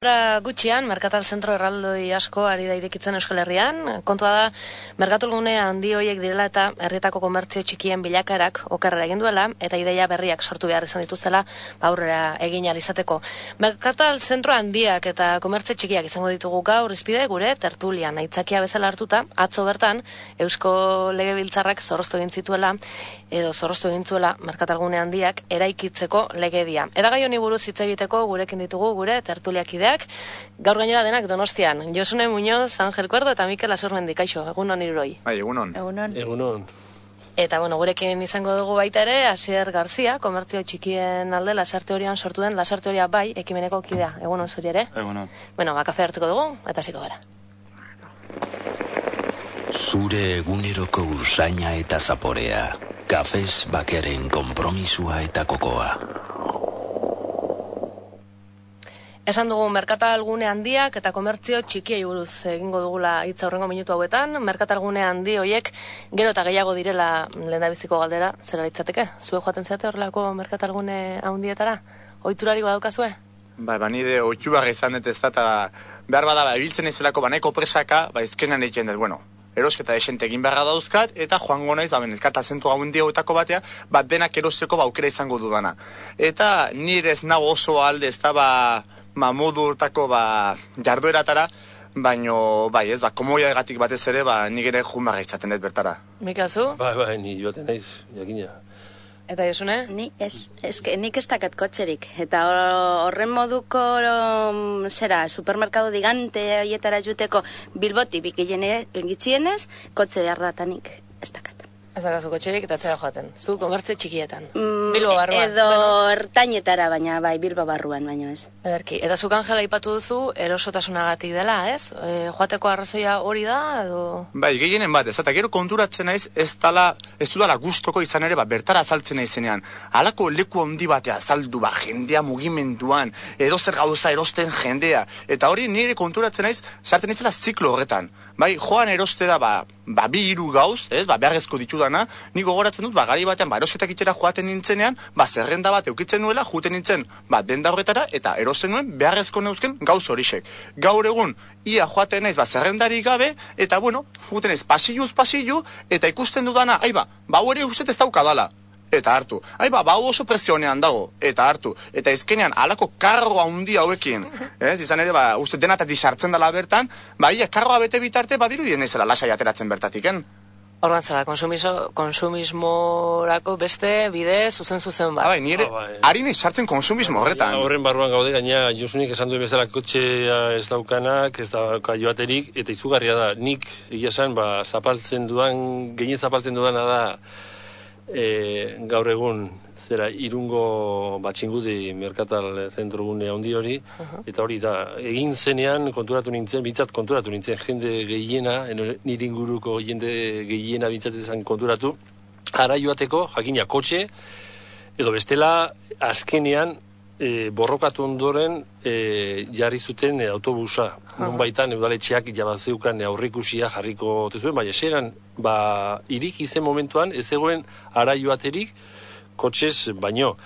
Hora gutxian, Merkatal Zentro erraldoi asko ari da irekitzen Euskal Herrian. Kontua da, Merkatulgune handi hoiek direla eta herrietako komertzio txikien bilakarak okerrera egin duela, eta ideia berriak sortu behar izan dituztela aurrera egin izateko. Merkatal Zentro handiak eta komertzio txikiak izango ditugu gaur izpide gure tertulian. Aitzakia bezala hartuta, atzo bertan, Eusko Legebiltzarrak zorroztu egin zituela, edo zorroztu egin zuela Merkatalgune handiak eraikitzeko legedia. Eta gai honi buruz hitz egiteko gurekin ditugu gure tertuliak taldeak, gaur gainera denak donostian. Josune Muñoz, Angel Cuerdo eta Mikel Asormendi, kaixo, egunon iruroi. Bai, egunon. Egunon. Egunon. Eta, bueno, gurekin izango dugu baita ere, Asier Garzia, komertzio txikien alde, lasarte horian sortu den, lasarte horia bai, ekimeneko kidea. Egunon zuri ere? Egunon. Bueno, ba, kafe hartuko dugu, eta ziko gara. Zure eguneroko usaina eta zaporea, kafez bakeren kompromisua eta kokoa. Esan dugu merkatalgune handiak eta komertzio txikiei buruz egingo dugula hitza horrengo minutu hauetan. Merkatalgune handi hoiek gero eta gehiago direla lehendabiziko galdera, zera litzateke? Zue joaten zeate horrelako merkatalgune handietara? Oiturari badaukazue? Ba, ba, nire oitu barra izan dut ez da, eta behar bada, ba, ebiltzen izelako, ba, neko presaka, ba, ezkenan egiten dut, bueno, erosketa esente egin beharra dauzkat, eta joango naiz, ba, merkata zentu hau diotako batea, ba, denak erosteko ba, aukera izango dudana. Eta nire ez nago oso alde, ez da, ba, ba, modu urtako ba, jardueratara, baino, bai, ez, ba, komoia egatik batez ere, ba, nik ere jun izaten dut bertara. Mikazu? Bai, bai, ni joaten naiz, jakina. Eta Josune? Ni ez, ez, nik ez dakat kotxerik. Eta horren moduko, um, zera, supermerkado digante, oietara juteko bilboti bikilene, gitzienez, kotxe behar datanik ez dakat. Ez da gazuko txerik eta zera joaten. Zu konbertze txikietan. Mm, Bilbo barruan. Edo ertainetara baina, bai, Bilbo barruan baino ez. Ederki. Eta zuk angela ipatu duzu erosotasunagatik dela, ez? E, joateko arrazoia hori da, edo... Bai, gehienen bat, ez eta gero konturatzen naiz, ez dala, ez dudala gustoko izan ere, ba, bertara azaltzen naizenean. Halako leku handi batea azaldu, ba, jendea mugimenduan, edo zer gauza erosten jendea. Eta hori nire konturatzen naiz, sartzen naizela ziklo horretan. Bai, joan eroste da, ba, ba bi hiru gauz, ez, ba, beharrezko ditu dana, ni gogoratzen dut, ba, gari batean, ba, erosketak itxera joaten nintzenean, ba, zerrenda bat eukitzen nuela, juten nintzen, ba, denda horretara, eta erosten nuen, beharrezko neuzken gauz horixek. Gaur egun, ia joaten naiz, ba, zerrendari gabe, eta, bueno, juten naiz, pasilluz pasillu, eta ikusten dudana, ai, ba, ba, hori uste ez daukadala eta hartu. Ai ba, bau oso presionean dago, eta hartu. Eta ezkenean, alako karroa handi hauekin, ez, izan ere, ba, uste denatatik sartzen dela bertan, ba, ia, karroa bete bitarte, badiru dien ezela lasai ateratzen bertatiken. Zara, konsumizo, konsumismorako beste bide zuzen zuzen bat. Bai, nire, ah, bai. sartzen konsumismo horretan. horren barruan gaude, gaina, Josunik esan duen bezala kotxea ez daukanak, ez dauka joaterik, eta izugarria da, nik, egia esan, ba, zapaltzen duan, gehien zapaltzen duana da, e, gaur egun zera irungo batxingudi merkatal zentro gune handi hori, eta hori da, egin zenean konturatu nintzen, bitzat konturatu nintzen, jende gehiena, nire inguruko jende gehiena bitzat ezan konturatu, ara joateko, jakina, kotxe, edo bestela, azkenean, e, borrokatu ondoren e, jarri zuten e, autobusa. Non baitan, eudaletxeak jabazeukan aurrikusia jarriko tezuen, baina eseran, ba, irik izen momentuan, ez egoen ara joaterik, kotxez baino.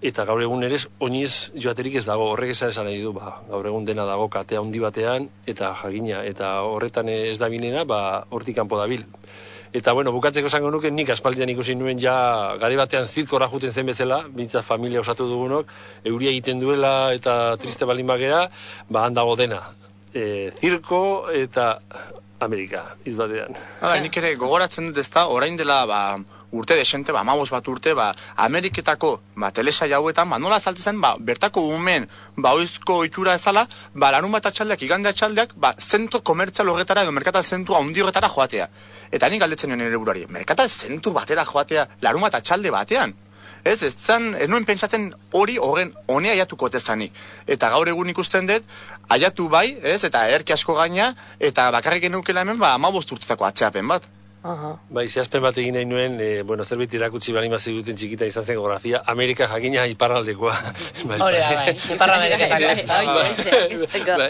Eta gaur egun ere, oinez joaterik ez dago, horrek esan esan nahi du, ba, gaur egun dena dago katea handi batean, eta jagina, eta horretan ez da binena, ba, hortik kanpo dabil. Eta bueno, bukatzeko esango nuke nik aspaldian ikusi nuen ja gari batean zitkora juten zen bezala, bintza familia osatu dugunok, euria egiten duela eta triste balin bagera, ba handago dena. E, zirko eta Amerika, izbatean. Hala, nik ere gogoratzen dut ezta, orain dela, ba, urte desente, ba, mabos bat urte, ba, Ameriketako, ba, telesa jauetan, ba, nola saltzen ba, bertako umen, ba, oizko itxura ezala, ba, larun bat atxaldeak, igande atxaldeak, ba, zento komertzial horretara edo merkata zentu handi horretara joatea. Eta nik galdetzen nire burari, merkata zentu batera joatea, larun bat atxalde batean. Ez, ez zan, ez nuen pentsatzen hori horren honea aiatuko tezanik. Eta gaur egun ikusten dut, aiatu bai, ez, eta erki asko gaina, eta bakarrik genukela hemen, ba, ama urtetako atzeapen bat. Aha. Bai, zehazpen bat egin nahi nuen, e, bueno, zerbait irakutsi bali mazi duten txikita izan zen geografia, Amerika jakina iparraldekoa. Bai, Hori da, bai, Ipar Ameriketako.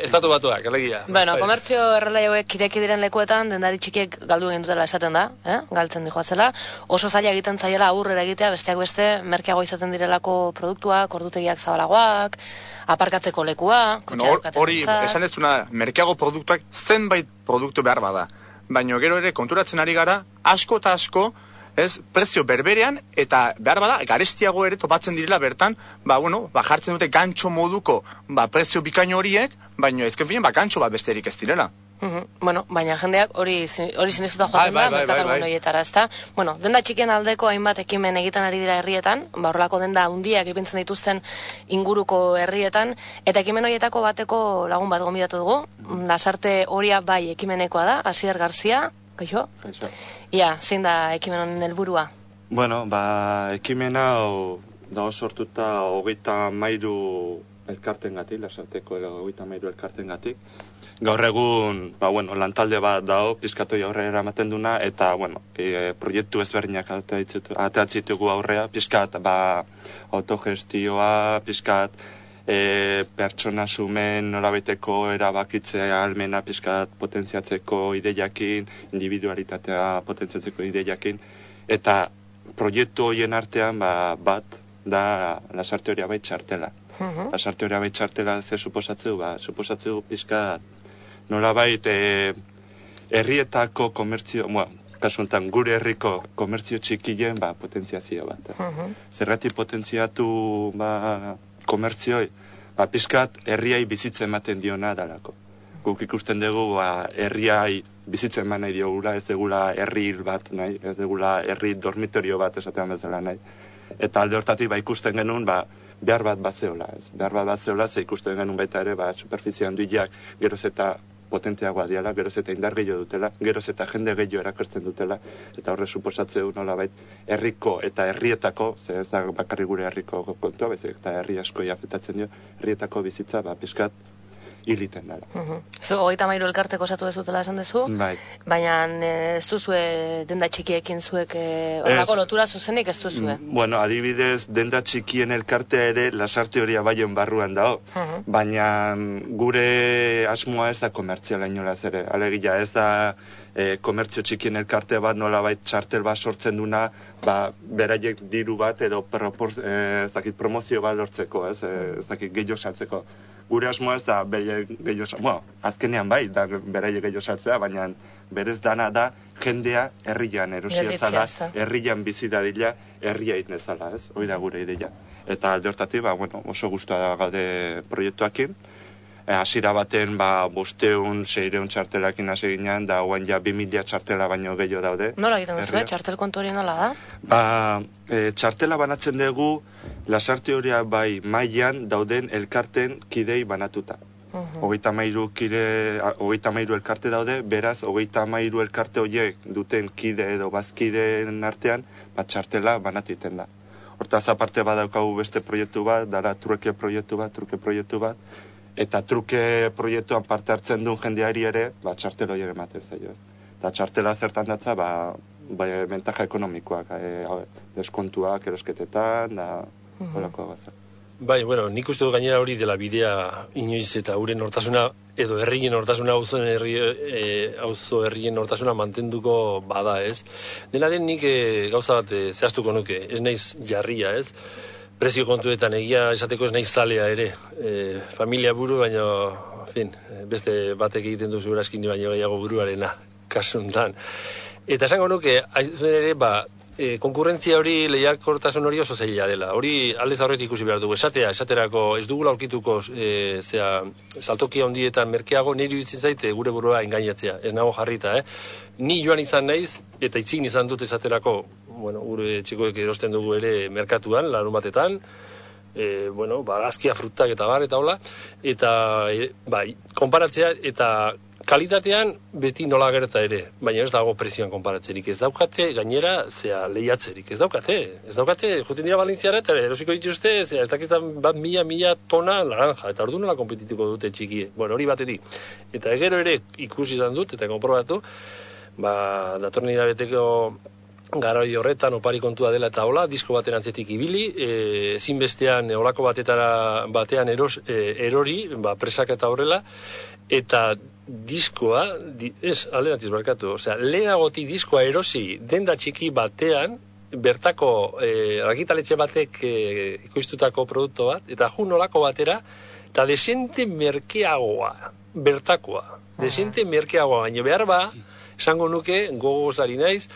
Estatu batuak, alegia. Bueno, Bai. komertzio erralai hauek ireki diren lekuetan, dendari txikiek galdu egin dutela esaten da, eh? galtzen dijoatzela. Oso zaila egiten zaiela aurrera egitea, besteak beste, merkeago izaten direlako produktuak, ordutegiak zabalagoak, aparkatzeko lekua, Bueno, hori, behintzat. esan ez duna, merkeago produktuak zenbait produktu behar bada. Baina gero ere konturatzen ari gara, asko eta asko, ez, prezio berberean, eta behar bada, garestiago ere topatzen direla bertan, ba, bueno, ba, jartzen dute gantxo moduko, ba, prezio bikaino horiek, baina ezken finen, ba, gantxo bat besterik ez direla. Mhm. Bueno, baina jendeak hori hori sinestuta joaten bai, da, bai, bai, bai. horietara, ezta? Bueno, denda txikien aldeko hainbat ekimen egiten ari dira herrietan, ba horrelako denda handiak ipintzen dituzten inguruko herrietan, eta ekimen horietako bateko lagun bat gomidatu dugu, lasarte horia bai ekimenekoa da, Asier Garzia, kaixo? Kaixo. Ia, zein da ekimen honen helburua? Bueno, ba, ekimen hau dago sortuta hogeita mairu elkarten gatik, lasarteko hogeita mairu elkarten gatik. Gaur egun, ba, bueno, lantalde bat dago, pizkatoi aurrera eramaten duna, eta, bueno, e, proiektu ezberdinak ateatzitugu aurrea, pizkat, ba, autogestioa, pizkat, e, pertsona sumen nolabaiteko erabakitzea almena pizkat potentziatzeko ideiakin, individualitatea potentziatzeko ideiakin, eta proiektu horien artean ba, bat da lasarte hori abait txartela. Mhm. Lasarte hori abait txartela ze suposatzeu, ba, suposatzeu pizkat nolabait e, herrietako komertzio, bueno, kasu honetan gure herriko komertzio txikien ba, potentziazio bat. Mhm. Zergatik potentziatu ba, komertzioi, ba, pizkat herriai bizitza ematen diona dalako. Guk ikusten dugu ba, herriai bizitza eman nahi diogula, ez degula herri hil bat nahi, ez degula herri dormitorio bat esatean bezala nahi. Eta alde hortatik ba, ikusten genuen ba, behar bat bat zeola, ez? Behar bat bat zeola, ze ikusten genuen baita ere, ba, superfizie handiak geroz eta potenteagoa diala, geroz eta indar gehiago dutela, geroz eta jende gehiago erakartzen dutela, eta horre suposatzeu nolabait herriko eta herrietako, ze ez da bakarri gure herriko kontua, baizik eta herri asko afetatzen dio, herrietako bizitza, ba, pizkat, hiliten dela. Mhm. Zu, hogeita mairu elkarteko osatu dezutela esan dezu, Bai. baina eh, ez duzue denda txikiekin zuek eh, horrelako Ez. lotura zuzenik ez duzue. Mm, Bueno, adibidez, denda txikien elkartea ere lasarte horia baien barruan dago. Mhm. Baina mm, gure asmoa ez da komertziala inolaz ere. Alegia ez da e, komertzio txikien elkarte bat nolabait txartel bat sortzen duna, ba, beraiek diru bat edo propor, e, ez dakit promozio bat lortzeko, ez, e, ez dakit gehiago saltzeko. Gure asmoa ez da beraiek gehiago bueno, azkenean bai, da beraiek gehiago baina berez dana da jendea herrian erosia zala, herrian bizi dadila, herria egin ezala, ez? Hoi da gure ideia. Eta alde hortatik, ba, bueno, oso gustua gaude proiektuakin. E, hasiera baten, ba, bosteun, seireun txartelakin hasi ginen, da guain ja 2000 txartela baino gehiago daude. Nola egiten duzu, eh? Txartel kontu hori nola da? Ba, e, txartela banatzen dugu, lasarte horia bai mailan dauden elkarten kidei banatuta. Hogeita mairu kide, hogeita mairu elkarte daude, beraz, hogeita mairu elkarte horiek duten kide edo bazkideen artean, bat txartela banatu egiten da. Hortaz aparte badaukagu beste proiektu bat, dara truke proiektu bat, truke proiektu bat, eta truke proiektuan parte hartzen duen jendeari ere, ba, txartelo hori ematen zaio. Eta txartela zertan datza, ba, ba, mentaja ekonomikoak, e, deskontuak erosketetan, da, horako gauza. Bai, bueno, nik uste dut gainera hori dela bidea inoiz eta gure nortasuna edo herrien nortasuna auzoen herri e, auzo herrien nortasuna mantenduko bada, ez? Dela den nik e, gauza bat e, zehaztuko nuke, ez naiz jarria, ez? Prezio kontuetan egia esateko ez naiz zalea ere. E, familia buru, baina, fin, beste batek egiten duzu eraskini baino gehiago buruarena, kasuntan. Eta esango nuke, hain ere, ba, e, konkurrentzia hori lehiakortasun hori oso zaila dela. Hori aldez aurretik ikusi behar dugu. Esatea, esaterako ez dugula aurkituko e, zea, saltokia handietan merkeago niri iruditzen zaite gure burua engainatzea. Ez nago jarrita, eh? Ni joan izan naiz, eta itzin izan dut esaterako, bueno, gure txikoek erosten dugu ere merkatuan, larun batetan, e, bueno, barazkia frutak eta bar, eta hola, eta, e, bai, konparatzea, eta kalitatean beti nola gerta ere, baina ez dago prezioan konparatzerik, ez daukate gainera, zea, lehiatzerik, ez daukate, ez daukate, juten dira Valentziara eta erosiko dituzte, zea, ez dakizan bat mila, mila tona laranja, eta ordu nola kompetituko dute txikie, bueno, hori batetik, eta gero ere ikusi izan dut, eta konprobatu, ba, datorren hilabeteko garoi horretan opari kontua dela eta hola, disko baten antzetik ibili, e, ezinbestean olako batetara batean eros, e, erori, ba, presak eta horrela, eta diskoa, di, ez, alderantziz barkatu, osea, lehenagotik diskoa erosi denda txiki batean, bertako e, argitaletxe batek e, ikoiztutako produktu bat, eta ju nolako batera, eta desente merkeagoa, bertakoa, desente merkeagoa, baina behar ba, esango nuke, gogoz ari naiz,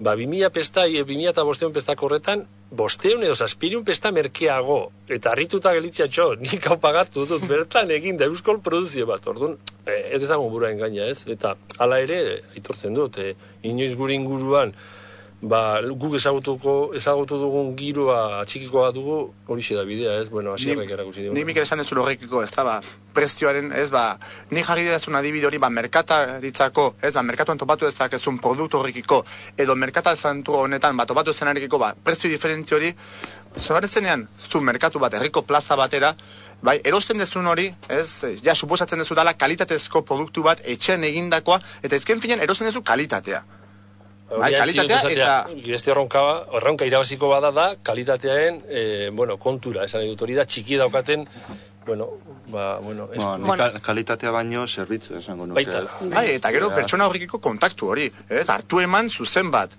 ba, 2000 pesta, 2000 eta bosteun pestako horretan, bosteun edo zazpiriun pesta merkeago, eta harrituta gelitzia txo, nik hau pagatu dut, bertan egin da euskol produzio bat, orduan, e, ez ezagun burua engaina ez, eta hala ere, aitortzen dut, e, inoiz gure inguruan, ba, guk ezagutuko, ezagutu dugun giroa txikikoa dugu, hori da bidea, ez? Bueno, asierrek erakusi dugu. Nik Mikel esan dezun horrekiko, ez da, ba, prezioaren, ez, ba, nik jarri dezun adibide hori, ba, merkataritzako, ez, ba, merkatuan topatu dezakezun produktu horrekiko, edo merkata zantu honetan, ba, topatu zenarekiko, ba, prezio diferentzio hori, zogaretzenean, zu merkatu bat, herriko plaza batera, Bai, erosten dezun hori, ez, ja, suposatzen dezu dala kalitatezko produktu bat etxen egindakoa, eta ezken finean erosten dezu kalitatea. Bai, kalitatea eta... Beste erronka, erronka irabaziko bada da, kalitateaen, e, bueno, kontura, esan edut hori da, txiki daukaten, bueno, ba, bueno, es, Bueno, bueno. kalitatea baino zerbitzu esango nuke. Baita. Bai, eta gero pertsona horrekiko kontaktu hori, ez, hartu eman zuzen bat.